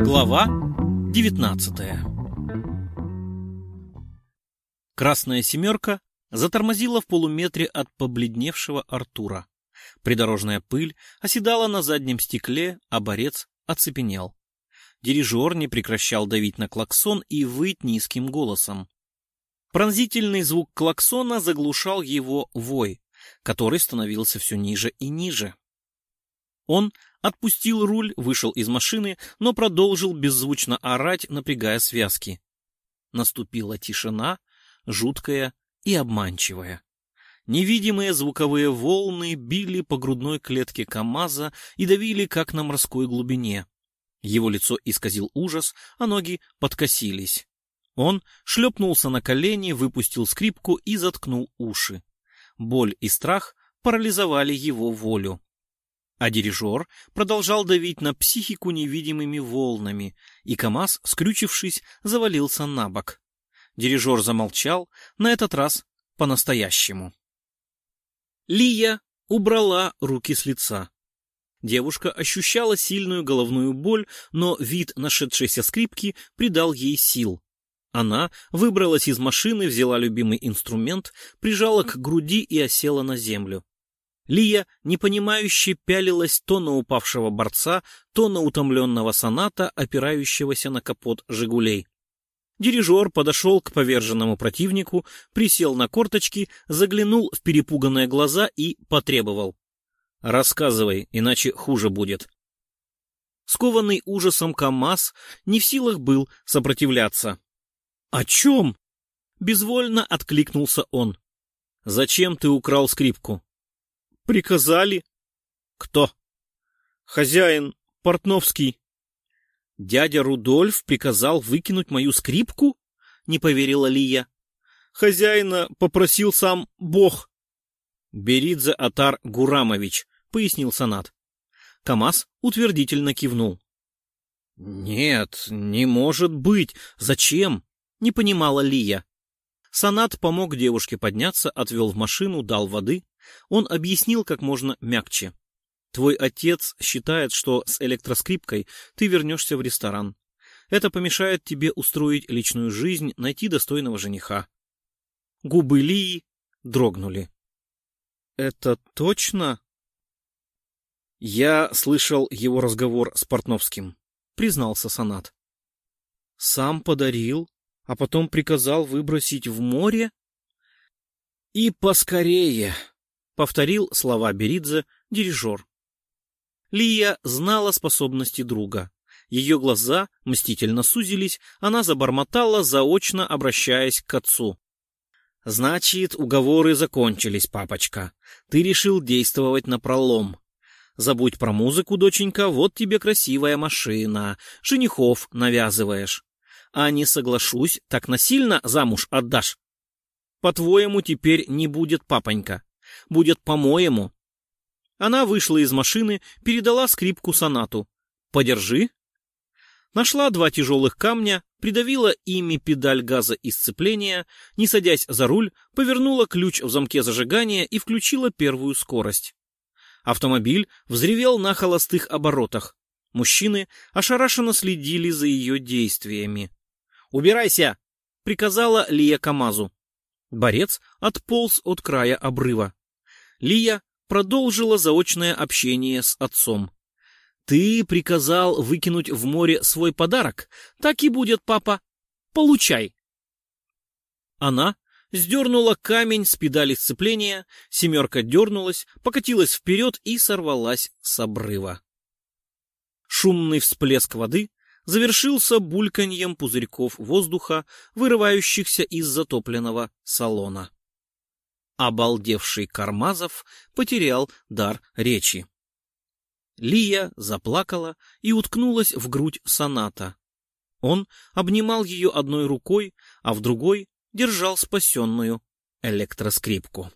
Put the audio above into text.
Глава 19 Красная семерка затормозила в полуметре от побледневшего Артура. Придорожная пыль оседала на заднем стекле, а борец оцепенел. Дирижер не прекращал давить на клаксон и выть низким голосом. Пронзительный звук клаксона заглушал его вой, который становился все ниже и ниже. Он отпустил руль, вышел из машины, но продолжил беззвучно орать, напрягая связки. Наступила тишина, жуткая и обманчивая. Невидимые звуковые волны били по грудной клетке КамАЗа и давили, как на морской глубине. Его лицо исказил ужас, а ноги подкосились. Он шлепнулся на колени, выпустил скрипку и заткнул уши. Боль и страх парализовали его волю. А дирижер продолжал давить на психику невидимыми волнами, и КамАЗ, скрючившись, завалился на бок. Дирижер замолчал, на этот раз по-настоящему. Лия убрала руки с лица. Девушка ощущала сильную головную боль, но вид нашедшейся скрипки придал ей сил. Она выбралась из машины, взяла любимый инструмент, прижала к груди и осела на землю. Лия непонимающе пялилась то на упавшего борца, то на утомленного соната, опирающегося на капот «Жигулей». Дирижер подошел к поверженному противнику, присел на корточки, заглянул в перепуганные глаза и потребовал. «Рассказывай, иначе хуже будет». Скованный ужасом КамАЗ не в силах был сопротивляться. «О чем?» — безвольно откликнулся он. «Зачем ты украл скрипку?» Приказали. Кто? Хозяин Портновский. Дядя Рудольф приказал выкинуть мою скрипку? Не поверила Лия. Хозяина попросил сам Бог. Беридзе Атар Гурамович, пояснил Санат. КамАЗ утвердительно кивнул. «Нет, не может быть. Зачем?» — не понимала Лия. Санат помог девушке подняться, отвел в машину, дал воды. Он объяснил как можно мягче. Твой отец считает, что с электроскрипкой ты вернешься в ресторан. Это помешает тебе устроить личную жизнь, найти достойного жениха. Губы Лии дрогнули. Это точно? Я слышал его разговор с Портновским, признался Санат. Сам подарил, а потом приказал выбросить в море? И поскорее, повторил слова Беридзе дирижер. Лия знала способности друга. Ее глаза мстительно сузились, она забормотала, заочно обращаясь к отцу. «Значит, уговоры закончились, папочка. Ты решил действовать на пролом. Забудь про музыку, доченька, вот тебе красивая машина. Женихов навязываешь. А не соглашусь, так насильно замуж отдашь. По-твоему, теперь не будет папонька будет по-моему. Она вышла из машины, передала скрипку сонату. «Подержи». Нашла два тяжелых камня, придавила ими педаль газа и сцепления, не садясь за руль, повернула ключ в замке зажигания и включила первую скорость. Автомобиль взревел на холостых оборотах. Мужчины ошарашенно следили за ее действиями. «Убирайся!» — приказала Лия Камазу. Борец отполз от края обрыва. Лия продолжила заочное общение с отцом. «Ты приказал выкинуть в море свой подарок? Так и будет, папа. Получай!» Она сдернула камень с педали сцепления, семерка дернулась, покатилась вперед и сорвалась с обрыва. Шумный всплеск воды завершился бульканьем пузырьков воздуха, вырывающихся из затопленного салона. Обалдевший Кармазов потерял дар речи. Лия заплакала и уткнулась в грудь соната. Он обнимал ее одной рукой, а в другой держал спасенную электроскрипку.